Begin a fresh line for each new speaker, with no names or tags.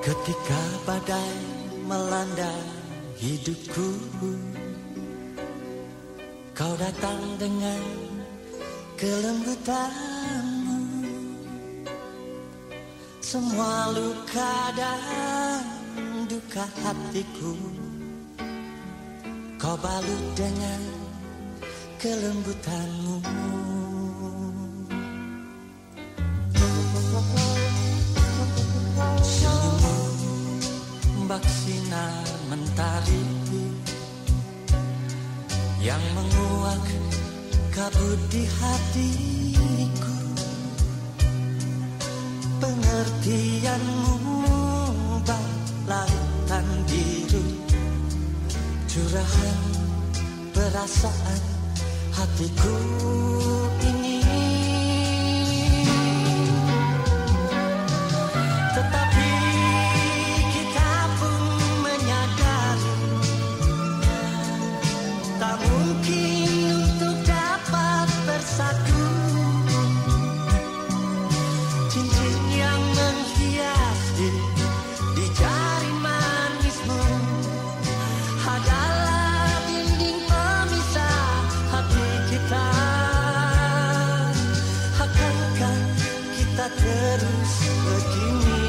Ketika badai melanda hidupku Kau datang dengan kelembutanmu. Semua luka dan duka hatiku Kau balut dengan kelembutanmu sinar mentari yang menguak kabut di hatiku. Pengertianmu lautan biru curahan perasaan hatiku ini begini